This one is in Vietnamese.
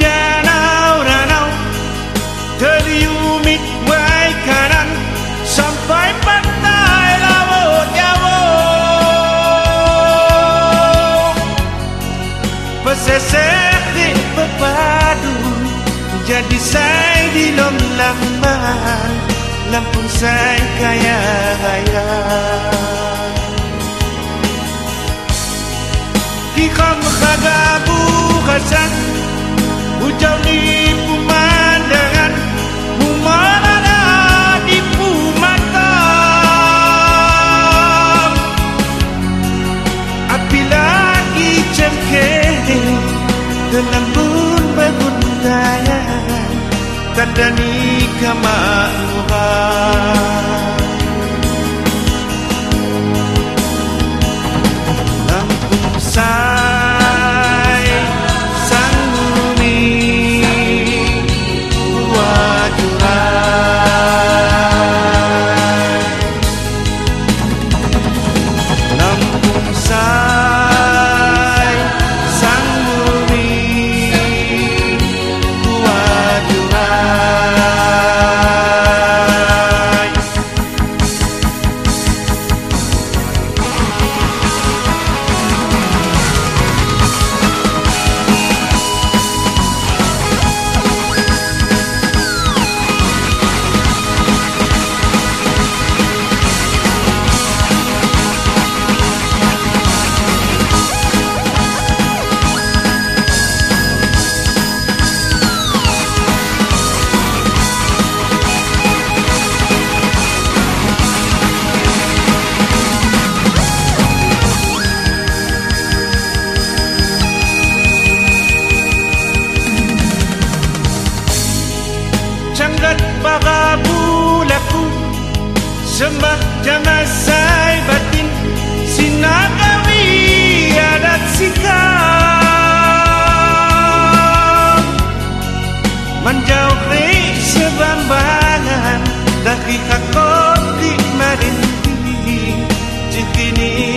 Danau-danau Terliumit baik kanan Sampai pantai laut Jawa Pesesek di berpadu Jadi saya di lom lama Lampung saya kaya raya Di kham khagabu khasan my jangan say batin Sinagawi adat sikap. Menjauhi sebambangan Dari hakot di marindi Jikini